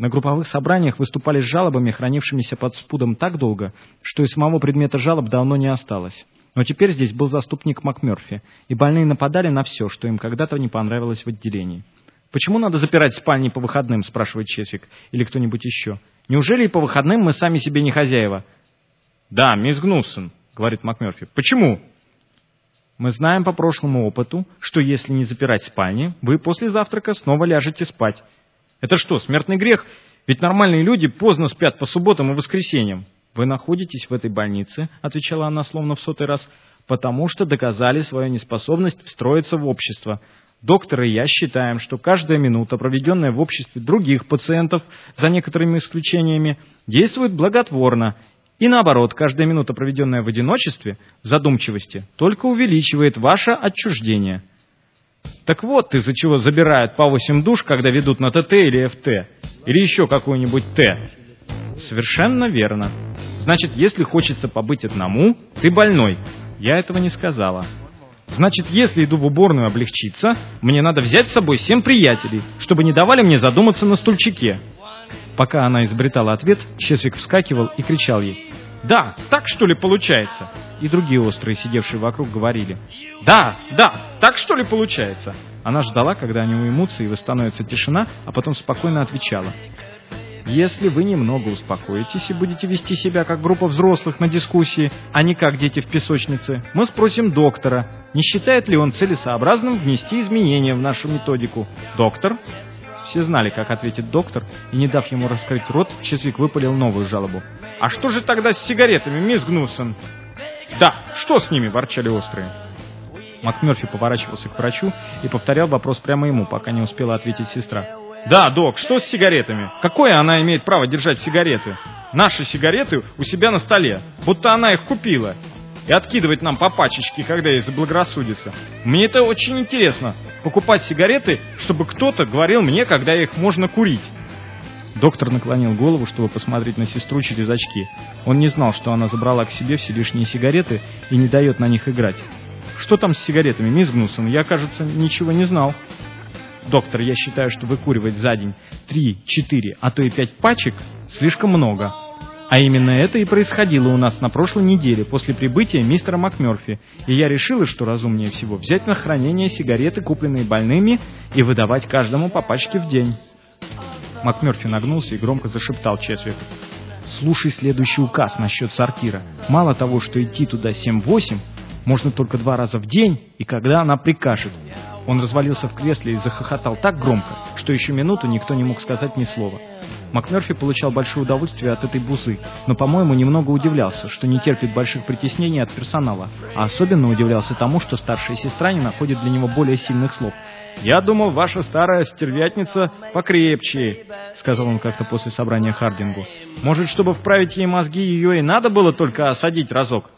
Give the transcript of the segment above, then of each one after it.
На групповых собраниях выступали с жалобами, хранившимися под спудом так долго, что и самого предмета жалоб давно не осталось. Но теперь здесь был заступник МакМёрфи, и больные нападали на все, что им когда-то не понравилось в отделении. «Почему надо запирать спальни по выходным?» – спрашивает Чесвик. Или кто-нибудь еще. «Неужели и по выходным мы сами себе не хозяева?» «Да, мисс Гнуссон», — говорит МакМёрфи. «Почему?» «Мы знаем по прошлому опыту, что если не запирать спальни, вы после завтрака снова ляжете спать. Это что, смертный грех? Ведь нормальные люди поздно спят по субботам и воскресеньям». «Вы находитесь в этой больнице», — отвечала она словно в сотый раз, «потому что доказали свою неспособность встроиться в общество. Доктор и я считаем, что каждая минута, проведенная в обществе других пациентов, за некоторыми исключениями, действует благотворно и наоборот, каждая минута, проведенная в одиночестве, в задумчивости, только увеличивает ваше отчуждение. Так вот, из-за чего забирают по 8 душ, когда ведут на ТТ или ФТ, или еще какую-нибудь Т. Совершенно верно. Значит, если хочется побыть одному, ты больной. Я этого не сказала. Значит, если иду в уборную облегчиться, мне надо взять с собой семь приятелей, чтобы не давали мне задуматься на стульчике. Пока она изобретала ответ, Чесвик вскакивал и кричал ей. «Да, так что ли получается?» И другие острые, сидевшие вокруг, говорили. «Да, да, так что ли получается?» Она ждала, когда они уймутся и восстановится тишина, а потом спокойно отвечала. Если вы немного успокоитесь и будете вести себя как группа взрослых на дискуссии, а не как дети в песочнице, мы спросим доктора, не считает ли он целесообразным внести изменения в нашу методику. Доктор? Все знали, как ответит доктор, и не дав ему раскрыть рот, Чесвик выпалил новую жалобу. «А что же тогда с сигаретами, мисс Гнуссон?» «Да, что с ними?» – ворчали острые. МакМерфи поворачивался к врачу и повторял вопрос прямо ему, пока не успела ответить сестра. «Да, док, что с сигаретами? Какое она имеет право держать сигареты? Наши сигареты у себя на столе, будто она их купила и откидывать нам по пачечке, когда ей заблагорассудится. Мне это очень интересно. Покупать сигареты, чтобы кто-то говорил мне, когда их можно курить. Доктор наклонил голову, чтобы посмотреть на сестру через очки. Он не знал, что она забрала к себе все лишние сигареты и не дает на них играть. «Что там с сигаретами, мисс Гнусон? Я, кажется, ничего не знал». «Доктор, я считаю, что выкуривать за день три, четыре, а то и пять пачек слишком много. А именно это и происходило у нас на прошлой неделе после прибытия мистера МакМёрфи, и я решила, что разумнее всего взять на хранение сигареты, купленные больными, и выдавать каждому по пачке в день. МакМёрфи нагнулся и громко зашептал Чесвику. «Слушай следующий указ насчет сортира. Мало того, что идти туда 7-8, можно только два раза в день, и когда она прикажет. Он развалился в кресле и захохотал так громко, что еще минуту никто не мог сказать ни слова. МакМерфи получал большое удовольствие от этой бузы, но, по-моему, немного удивлялся, что не терпит больших притеснений от персонала, а особенно удивлялся тому, что старшая сестра не находит для него более сильных слов. «Я думал, ваша старая стервятница покрепче», — сказал он как-то после собрания Хардингу. «Может, чтобы вправить ей мозги, ее и надо было только осадить разок?»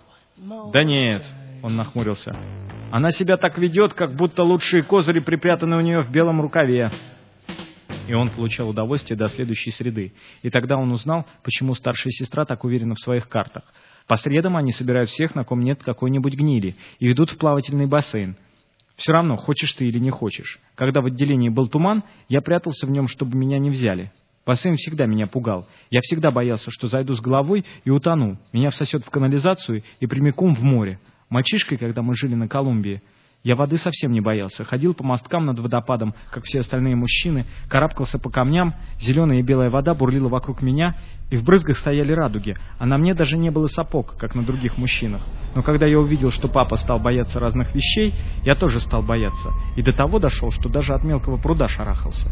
«Да нет», — он нахмурился. «Она себя так ведет, как будто лучшие козыри припрятаны у нее в белом рукаве и он получал удовольствие до следующей среды. И тогда он узнал, почему старшая сестра так уверена в своих картах. По средам они собирают всех, на ком нет какой-нибудь гнили, и ведут в плавательный бассейн. Все равно, хочешь ты или не хочешь. Когда в отделении был туман, я прятался в нем, чтобы меня не взяли. Бассейн всегда меня пугал. Я всегда боялся, что зайду с головой и утону. Меня всосет в канализацию и прямиком в море. Мальчишкой, когда мы жили на Колумбии, я воды совсем не боялся. Ходил по мосткам над водопадом, как все остальные мужчины, карабкался по камням, зеленая и белая вода бурлила вокруг меня, и в брызгах стояли радуги, а на мне даже не было сапог, как на других мужчинах. Но когда я увидел, что папа стал бояться разных вещей, я тоже стал бояться, и до того дошел, что даже от мелкого пруда шарахался.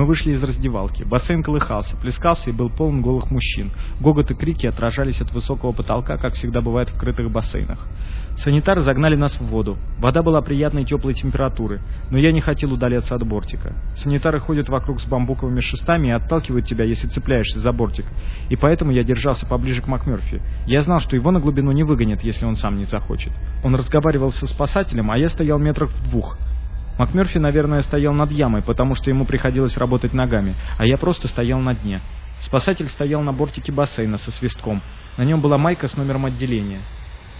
Мы вышли из раздевалки. Бассейн колыхался, плескался и был полон голых мужчин. Гогот и крики отражались от высокого потолка, как всегда бывает в крытых бассейнах. Санитары загнали нас в воду. Вода была приятной теплой температуры, но я не хотел удаляться от бортика. Санитары ходят вокруг с бамбуковыми шестами и отталкивают тебя, если цепляешься за бортик. И поэтому я держался поближе к МакМёрфи. Я знал, что его на глубину не выгонят, если он сам не захочет. Он разговаривал со спасателем, а я стоял метрах в двух. МакМерфи, наверное, стоял над ямой, потому что ему приходилось работать ногами, а я просто стоял на дне. Спасатель стоял на бортике бассейна со свистком. На нем была майка с номером отделения.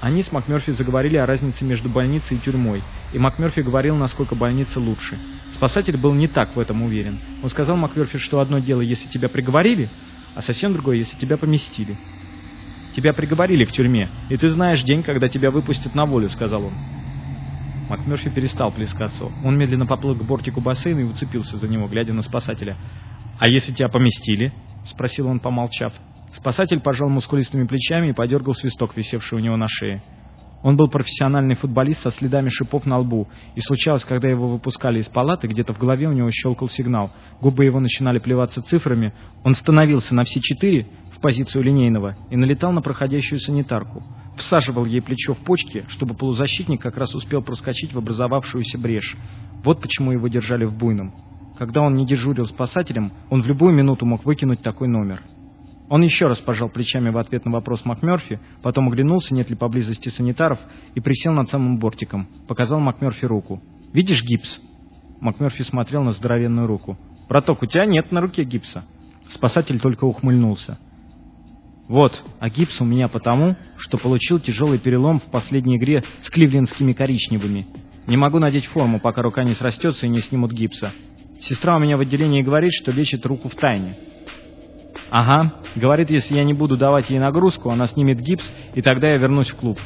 Они с МакМерфи заговорили о разнице между больницей и тюрьмой, и МакМерфи говорил, насколько больница лучше. Спасатель был не так в этом уверен. Он сказал МакМерфи, что одно дело, если тебя приговорили, а совсем другое, если тебя поместили. «Тебя приговорили в тюрьме, и ты знаешь день, когда тебя выпустят на волю», — сказал он. МакМерфи перестал плескаться. Он медленно поплыл к бортику бассейна и уцепился за него, глядя на спасателя. «А если тебя поместили?» — спросил он, помолчав. Спасатель пожал мускулистыми плечами и подергал свисток, висевший у него на шее. Он был профессиональный футболист со следами шипов на лбу, и случалось, когда его выпускали из палаты, где-то в голове у него щелкал сигнал, губы его начинали плеваться цифрами, он становился на все четыре в позицию линейного и налетал на проходящую санитарку, всаживал ей плечо в почки, чтобы полузащитник как раз успел проскочить в образовавшуюся брешь. Вот почему его держали в буйном. Когда он не дежурил спасателем, он в любую минуту мог выкинуть такой номер. Он еще раз пожал плечами в ответ на вопрос МакМерфи, потом оглянулся, нет ли поблизости санитаров, и присел над самым бортиком. Показал МакМерфи руку. «Видишь гипс?» МакМерфи смотрел на здоровенную руку. «Браток, у тебя нет на руке гипса». Спасатель только ухмыльнулся. «Вот, а гипс у меня потому, что получил тяжелый перелом в последней игре с кливлендскими коричневыми. Не могу надеть форму, пока рука не срастется и не снимут гипса. Сестра у меня в отделении говорит, что лечит руку в тайне». «Ага. Говорит, если я не буду давать ей нагрузку, она снимет гипс, и тогда я вернусь в клуб».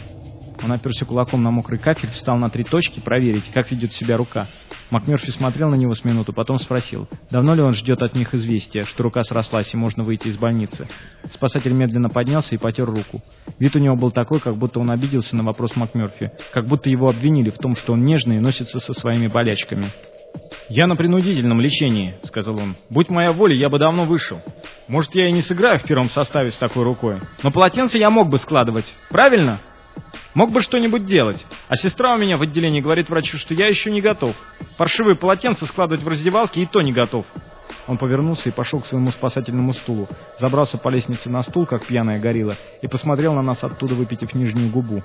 Он оперся кулаком на мокрый кафель, встал на три точки, проверить, как ведет себя рука. МакМерфи смотрел на него с минуту, потом спросил, давно ли он ждет от них известия, что рука срослась и можно выйти из больницы. Спасатель медленно поднялся и потер руку. Вид у него был такой, как будто он обиделся на вопрос МакМерфи, как будто его обвинили в том, что он нежный и носится со своими болячками. «Я на принудительном лечении», — сказал он. «Будь моя воля, я бы давно вышел. Может, я и не сыграю в первом составе с такой рукой, но полотенце я мог бы складывать. Правильно? Мог бы что-нибудь делать. А сестра у меня в отделении говорит врачу, что я еще не готов. Паршивые полотенца складывать в раздевалке и то не готов». Он повернулся и пошел к своему спасательному стулу, забрался по лестнице на стул, как пьяная горилла, и посмотрел на нас оттуда, выпитив нижнюю губу.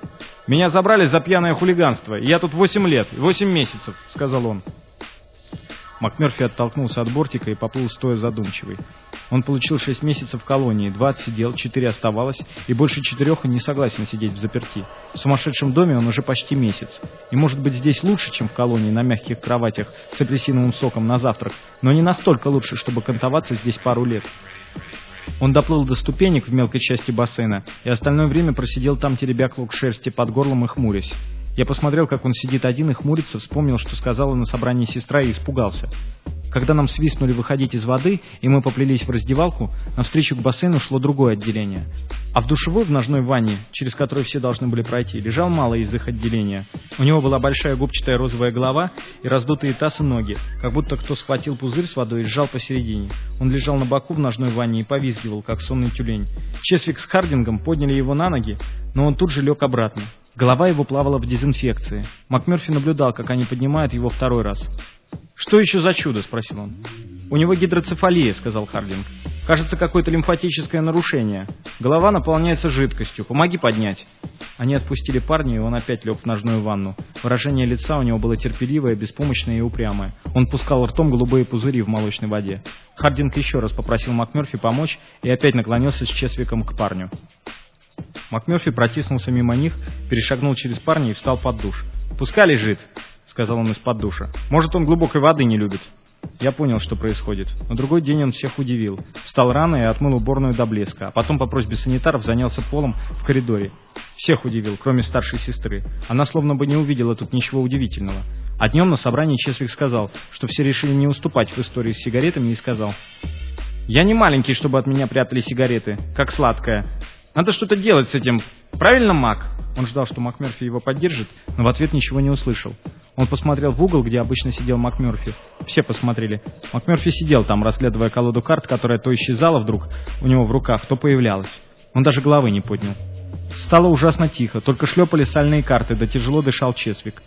«Меня забрали за пьяное хулиганство, я тут восемь лет, восемь месяцев», — сказал он. МакМерфи оттолкнулся от бортика и поплыл стоя задумчивый. Он получил шесть месяцев в колонии, два отсидел, четыре оставалось, и больше четырех он не согласен сидеть в заперти. В сумасшедшем доме он уже почти месяц. И может быть здесь лучше, чем в колонии на мягких кроватях с апельсиновым соком на завтрак, но не настолько лучше, чтобы кантоваться здесь пару лет. Он доплыл до ступенек в мелкой части бассейна и остальное время просидел там, теребя клок шерсти под горлом и хмурясь. Я посмотрел, как он сидит один и хмурится, вспомнил, что сказала на собрании сестра и испугался. Когда нам свистнули выходить из воды, и мы поплелись в раздевалку, навстречу к бассейну шло другое отделение. А в душевой в ножной ванне, через которую все должны были пройти, лежал малый из их отделения. У него была большая губчатая розовая голова и раздутые таз и ноги, как будто кто схватил пузырь с водой и сжал посередине. Он лежал на боку в ножной ванне и повизгивал, как сонный тюлень. Чесвик с Хардингом подняли его на ноги, но он тут же лег обратно. Голова его плавала в дезинфекции. МакМерфи наблюдал, как они поднимают его второй раз. «Что еще за чудо?» — спросил он. «У него гидроцефалия», — сказал Хардинг. «Кажется, какое-то лимфатическое нарушение. Голова наполняется жидкостью. Помоги поднять». Они отпустили парня, и он опять лег в ножную ванну. Выражение лица у него было терпеливое, беспомощное и упрямое. Он пускал ртом голубые пузыри в молочной воде. Хардинг еще раз попросил МакМерфи помочь и опять наклонился с Чесвиком к парню. МакМерфи протиснулся мимо них, перешагнул через парня и встал под душ. «Пускай лежит», — сказал он из-под душа. «Может, он глубокой воды не любит». Я понял, что происходит. На другой день он всех удивил. Встал рано и отмыл уборную до блеска, а потом по просьбе санитаров занялся полом в коридоре. Всех удивил, кроме старшей сестры. Она словно бы не увидела тут ничего удивительного. А днем на собрании Чесвик сказал, что все решили не уступать в истории с сигаретами и сказал, «Я не маленький, чтобы от меня прятали сигареты, как сладкое. Надо что-то делать с этим. Правильно, Мак?» Он ждал, что МакМерфи его поддержит, но в ответ ничего не услышал. Он посмотрел в угол, где обычно сидел МакМерфи. Все посмотрели. МакМерфи сидел там, разглядывая колоду карт, которая то исчезала вдруг у него в руках, то появлялась. Он даже головы не поднял. Стало ужасно тихо, только шлепали сальные карты, да тяжело дышал Чесвик.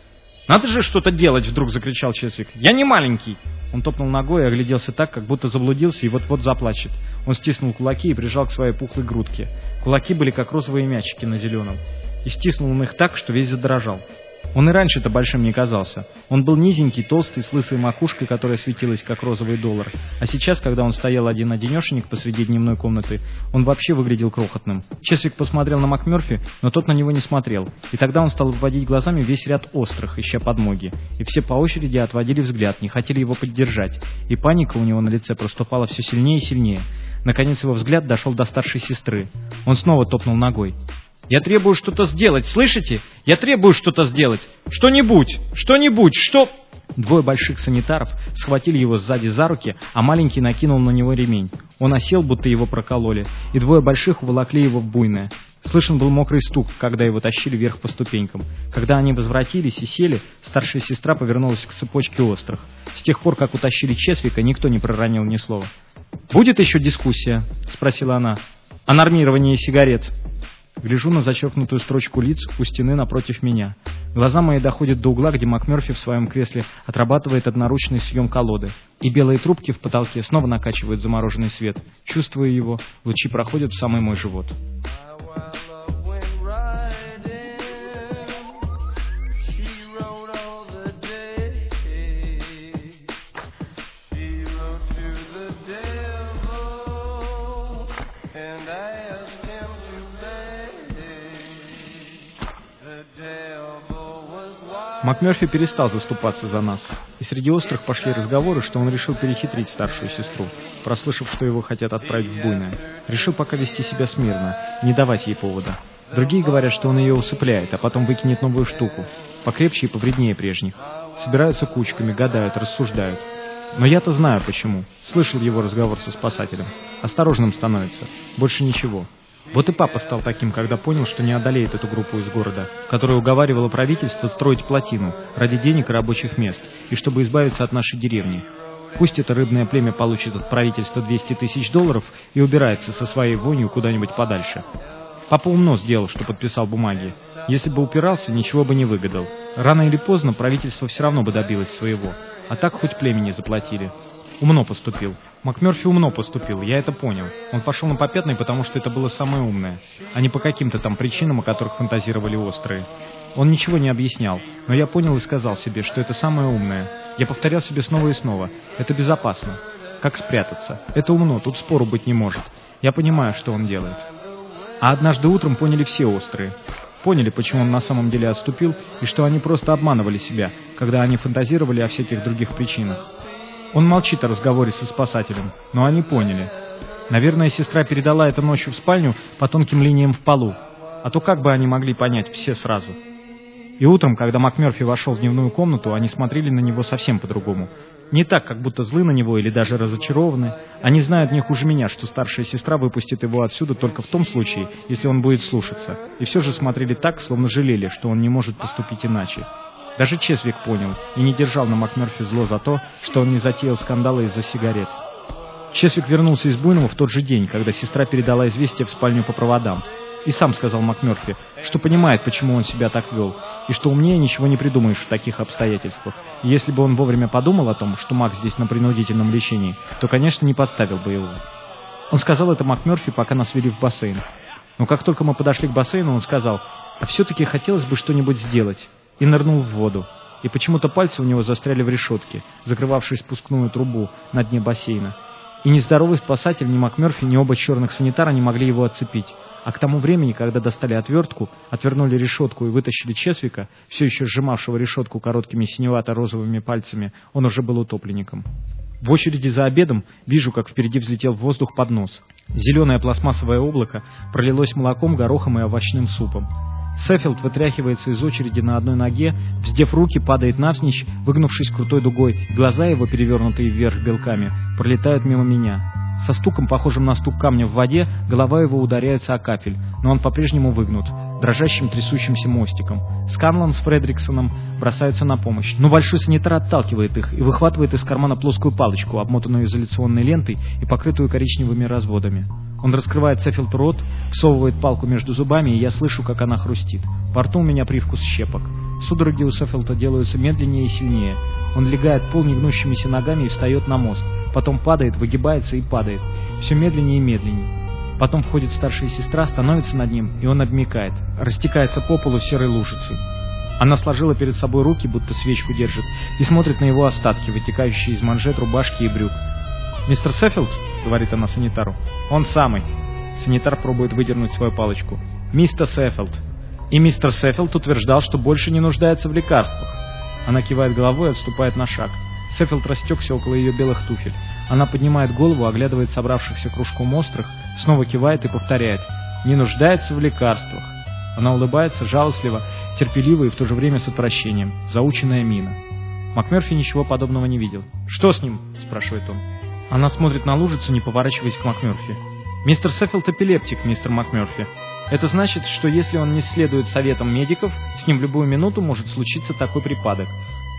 «Надо же что-то делать!» — вдруг закричал Чесвик. «Я не маленький!» Он топнул ногой и огляделся так, как будто заблудился и вот-вот заплачет. Он стиснул кулаки и прижал к своей пухлой грудке. Кулаки были как розовые мячики на зеленом. И стиснул он их так, что весь задрожал. Он и раньше-то большим не казался. Он был низенький, толстый, с лысой макушкой, которая светилась, как розовый доллар. А сейчас, когда он стоял один-одинешенек посреди дневной комнаты, он вообще выглядел крохотным. Чесвик посмотрел на МакМерфи, но тот на него не смотрел. И тогда он стал вводить глазами весь ряд острых, ища подмоги. И все по очереди отводили взгляд, не хотели его поддержать. И паника у него на лице проступала все сильнее и сильнее. Наконец его взгляд дошел до старшей сестры. Он снова топнул ногой. Я требую что-то сделать, слышите? Я требую что-то сделать. Что-нибудь, что-нибудь, что... Двое больших санитаров схватили его сзади за руки, а маленький накинул на него ремень. Он осел, будто его прокололи, и двое больших уволокли его в буйное. Слышен был мокрый стук, когда его тащили вверх по ступенькам. Когда они возвратились и сели, старшая сестра повернулась к цепочке острых. С тех пор, как утащили Чесвика, никто не проронил ни слова. «Будет еще дискуссия?» — спросила она. «О нормировании сигарет». Гляжу на зачеркнутую строчку лиц у стены напротив меня. Глаза мои доходят до угла, где МакМерфи в своем кресле отрабатывает одноручный съем колоды. И белые трубки в потолке снова накачивают замороженный свет. Чувствую его, лучи проходят в самый мой живот. МакМерфи перестал заступаться за нас, и среди острых пошли разговоры, что он решил перехитрить старшую сестру, прослышав, что его хотят отправить в буйное. Решил пока вести себя смирно, не давать ей повода. Другие говорят, что он ее усыпляет, а потом выкинет новую штуку, покрепче и повреднее прежних. Собираются кучками, гадают, рассуждают. Но я-то знаю почему. Слышал его разговор со спасателем. Осторожным становится. Больше ничего. Вот и папа стал таким, когда понял, что не одолеет эту группу из города, которая уговаривала правительство строить плотину ради денег и рабочих мест, и чтобы избавиться от нашей деревни. Пусть это рыбное племя получит от правительства 200 тысяч долларов и убирается со своей вонью куда-нибудь подальше. Папа умно сделал, что подписал бумаги. Если бы упирался, ничего бы не выгадал. Рано или поздно правительство все равно бы добилось своего. А так хоть племени заплатили. Умно поступил. МакМерфи умно поступил, я это понял. Он пошел на попятный, потому что это было самое умное, а не по каким-то там причинам, о которых фантазировали острые. Он ничего не объяснял, но я понял и сказал себе, что это самое умное. Я повторял себе снова и снова. Это безопасно. Как спрятаться? Это умно, тут спору быть не может. Я понимаю, что он делает. А однажды утром поняли все острые. Поняли, почему он на самом деле отступил, и что они просто обманывали себя, когда они фантазировали о всяких других причинах. Он молчит о разговоре со спасателем, но они поняли. Наверное, сестра передала это ночью в спальню по тонким линиям в полу. А то как бы они могли понять все сразу? И утром, когда МакМерфи вошел в дневную комнату, они смотрели на него совсем по-другому. Не так, как будто злы на него или даже разочарованы. Они знают не хуже меня, что старшая сестра выпустит его отсюда только в том случае, если он будет слушаться. И все же смотрели так, словно жалели, что он не может поступить иначе. Даже Чесвик понял и не держал на МакМерфи зло за то, что он не затеял скандала из-за сигарет. Чесвик вернулся из Буйного в тот же день, когда сестра передала известие в спальню по проводам. И сам сказал МакМерфи, что понимает, почему он себя так вел, и что умнее ничего не придумаешь в таких обстоятельствах. И если бы он вовремя подумал о том, что Мак здесь на принудительном лечении, то, конечно, не подставил бы его. Он сказал это МакМерфи, пока нас вели в бассейн. Но как только мы подошли к бассейну, он сказал, а все-таки хотелось бы что-нибудь сделать и нырнул в воду. И почему-то пальцы у него застряли в решетке, закрывавшей спускную трубу на дне бассейна. И ни здоровый спасатель, ни МакМерфи, ни оба черных санитара не могли его отцепить. А к тому времени, когда достали отвертку, отвернули решетку и вытащили Чесвика, все еще сжимавшего решетку короткими синевато-розовыми пальцами, он уже был утопленником. В очереди за обедом вижу, как впереди взлетел в воздух поднос. Зеленое пластмассовое облако пролилось молоком, горохом и овощным супом. Сеффилд вытряхивается из очереди на одной ноге, вздев руки, падает навзничь, выгнувшись крутой дугой, глаза его, перевернутые вверх белками, пролетают мимо меня. Со стуком, похожим на стук камня в воде, голова его ударяется о капель, но он по-прежнему выгнут, дрожащим трясущимся мостиком. Сканлан с Фредриксоном бросаются на помощь, но большой санитар отталкивает их и выхватывает из кармана плоскую палочку, обмотанную изоляционной лентой и покрытую коричневыми разводами. Он раскрывает Сеффилд рот, всовывает палку между зубами, и я слышу, как она хрустит. Во рту у меня привкус щепок. Судороги у Сеффилда делаются медленнее и сильнее. Он легает пол негнущимися ногами и встает на мост. Потом падает, выгибается и падает. Все медленнее и медленнее. Потом входит старшая сестра, становится над ним, и он обмякает. Растекается по полу серой лужицей. Она сложила перед собой руки, будто свечку держит, и смотрит на его остатки, вытекающие из манжет рубашки и брюк. «Мистер Сеффилд?» — говорит она санитару. «Он самый». Санитар пробует выдернуть свою палочку. «Мистер Сеффилд». И мистер Сеффилд утверждал, что больше не нуждается в лекарствах. Она кивает головой и отступает на шаг. Сеффилд растекся около ее белых туфель. Она поднимает голову, оглядывает собравшихся кружком острых, снова кивает и повторяет. «Не нуждается в лекарствах». Она улыбается, жалостливо, терпеливо и в то же время с отвращением. Заученная мина. МакМерфи ничего подобного не видел. «Что с ним?» – спрашивает он. Она смотрит на лужицу, не поворачиваясь к МакМерфи. «Мистер Сеффилд эпилептик, мистер МакМерфи. Это значит, что если он не следует советам медиков, с ним в любую минуту может случиться такой припадок.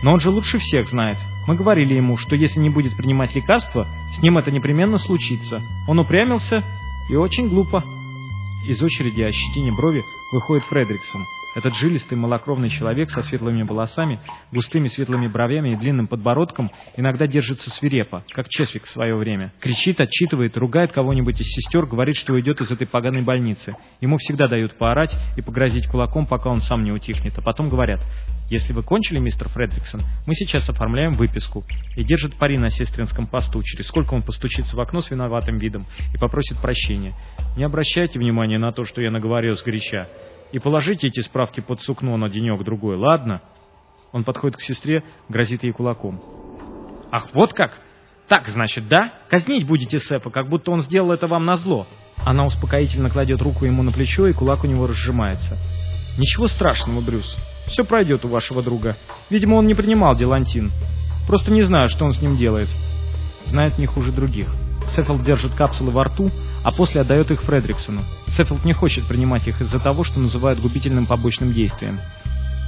Но он же лучше всех знает. Мы говорили ему, что если не будет принимать лекарства, с ним это непременно случится. Он упрямился и очень глупо. Из очереди о щетине брови выходит Фредриксон. Этот жилистый малокровный человек со светлыми волосами, густыми светлыми бровями и длинным подбородком иногда держится свирепо, как Чесвик в свое время. Кричит, отчитывает, ругает кого-нибудь из сестер, говорит, что уйдет из этой поганой больницы. Ему всегда дают поорать и погрозить кулаком, пока он сам не утихнет. А потом говорят, если вы кончили, мистер Фредриксон, мы сейчас оформляем выписку. И держит пари на сестринском посту, через сколько он постучится в окно с виноватым видом и попросит прощения. Не обращайте внимания на то, что я наговорил сгоряча. И положите эти справки под сукно на денек-другой, ладно?» Он подходит к сестре, грозит ей кулаком. «Ах, вот как? Так, значит, да? Казнить будете Сепа, как будто он сделал это вам назло». Она успокоительно кладет руку ему на плечо, и кулак у него разжимается. «Ничего страшного, Брюс. Все пройдет у вашего друга. Видимо, он не принимал делантин. Просто не знаю, что он с ним делает. Знает не хуже других». Сеффилд держит капсулы во рту, а после отдает их Фредриксону. Сеффилд не хочет принимать их из-за того, что называют губительным побочным действием.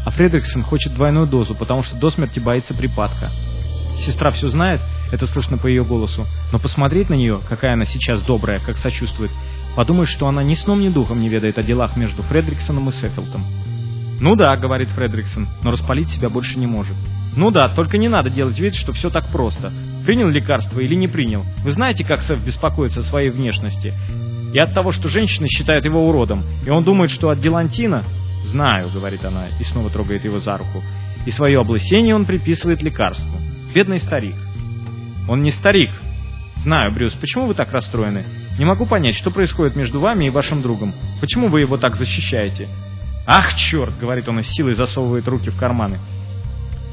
А Фредриксон хочет двойную дозу, потому что до смерти боится припадка. Сестра все знает, это слышно по ее голосу, но посмотреть на нее, какая она сейчас добрая, как сочувствует, подумает, что она ни сном, ни духом не ведает о делах между Фредриксоном и Сеффилдом. «Ну да», — говорит Фредриксон, но распалить себя больше не может. «Ну да, только не надо делать вид, что все так просто. Принял лекарство или не принял? Вы знаете, как Сэф беспокоится о своей внешности? И от того, что женщины считают его уродом. И он думает, что от Дилантина... «Знаю», — говорит она, и снова трогает его за руку. И свое облысение он приписывает лекарству. Бедный старик. Он не старик. Знаю, Брюс, почему вы так расстроены? Не могу понять, что происходит между вами и вашим другом. Почему вы его так защищаете? Ах, черт, говорит он и с силой засовывает руки в карманы.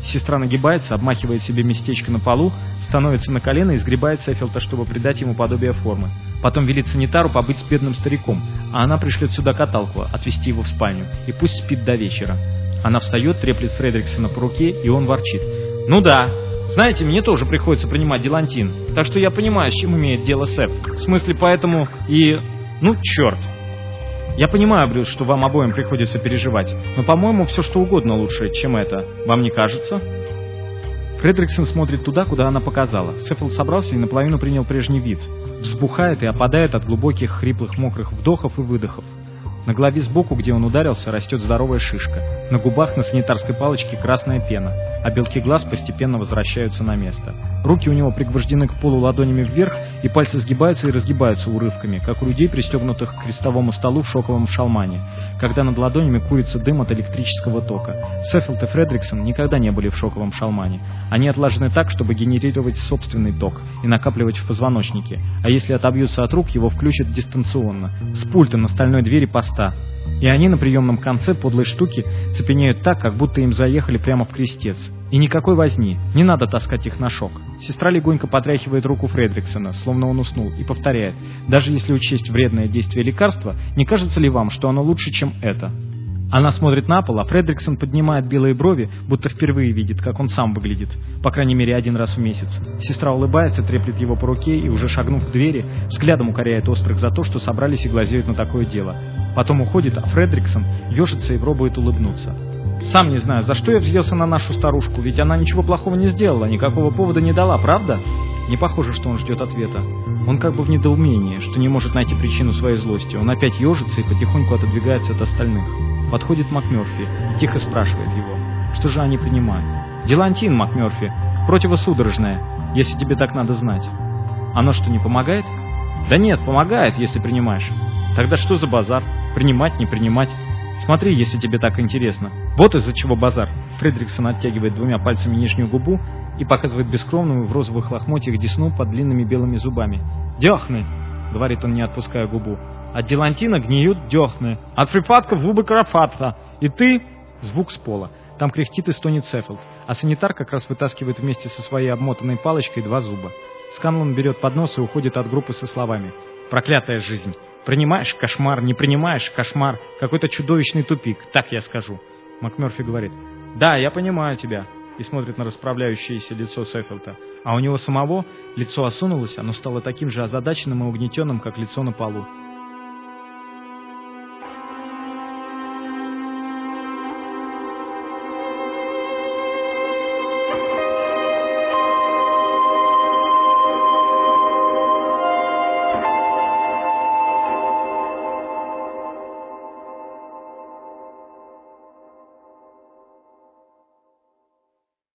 Сестра нагибается, обмахивает себе местечко на полу, становится на колено и сгребает Сеффилда, чтобы придать ему подобие формы. Потом велит санитару побыть с бедным стариком, а она пришлет сюда каталку, отвезти его в спальню, и пусть спит до вечера. Она встает, треплет Фредериксона по руке, и он ворчит. «Ну да, знаете, мне тоже приходится принимать делантин, так что я понимаю, с чем имеет дело Сеф. В смысле, поэтому и... Ну, черт!» Я понимаю, Брюс, что вам обоим приходится переживать, но, по-моему, все что угодно лучше, чем это. Вам не кажется?» Фредриксон смотрит туда, куда она показала. Сеффилд собрался и наполовину принял прежний вид. Взбухает и опадает от глубоких, хриплых, мокрых вдохов и выдохов. На голове сбоку, где он ударился, растет здоровая шишка. На губах на санитарской палочке красная пена, а белки глаз постепенно возвращаются на место. Руки у него пригвождены к полу ладонями вверх, и пальцы сгибаются и разгибаются урывками, как у людей, пристегнутых к крестовому столу в шоковом шалмане, когда над ладонями курится дым от электрического тока. Сеффилд и Фредриксон никогда не были в шоковом шалмане. Они отлажены так, чтобы генерировать собственный ток и накапливать в позвоночнике, а если отобьются от рук, его включат дистанционно, с пульта на стальной двери поста. И они на приемном конце подлой штуки цепенеют так, как будто им заехали прямо в крестец. И никакой возни, не надо таскать их на шок. Сестра легонько потряхивает руку Фредриксона, словно он уснул, и повторяет, даже если учесть вредное действие лекарства, не кажется ли вам, что оно лучше, чем это? Она смотрит на пол, а Фредриксон поднимает белые брови, будто впервые видит, как он сам выглядит, по крайней мере один раз в месяц. Сестра улыбается, треплет его по руке и, уже шагнув к двери, взглядом укоряет острых за то, что собрались и глазеют на такое дело. Потом уходит, а Фредриксон ежится и пробует улыбнуться. Сам не знаю, за что я взъелся на нашу старушку, ведь она ничего плохого не сделала, никакого повода не дала, правда? Не похоже, что он ждет ответа. Он как бы в недоумении, что не может найти причину своей злости. Он опять ежится и потихоньку отодвигается от остальных. Подходит МакМёрфи и тихо спрашивает его, что же они принимают. Делантин, МакМёрфи, противосудорожное, если тебе так надо знать. Оно что, не помогает? Да нет, помогает, если принимаешь. Тогда что за базар? Принимать, не принимать? Смотри, если тебе так интересно. Вот из-за чего базар. Фридриксон оттягивает двумя пальцами нижнюю губу и показывает бескровную в розовых лохмотьях десну под длинными белыми зубами. «Дехны!» — говорит он, не отпуская губу. «От дилантина гниют дехны, от припадков зубы карафатта, и ты...» Звук с пола. Там кряхтит и стонет Сеффилд, а санитар как раз вытаскивает вместе со своей обмотанной палочкой два зуба. Сканлон берет поднос и уходит от группы со словами «Проклятая жизнь! Принимаешь кошмар, не принимаешь кошмар, какой-то чудовищный тупик, так я скажу». МакМерфи говорит «Да, я понимаю тебя», и смотрит на расправляющееся лицо Сеффилда. А у него самого лицо осунулось, оно стало таким же озадаченным и угнетенным, как лицо на полу.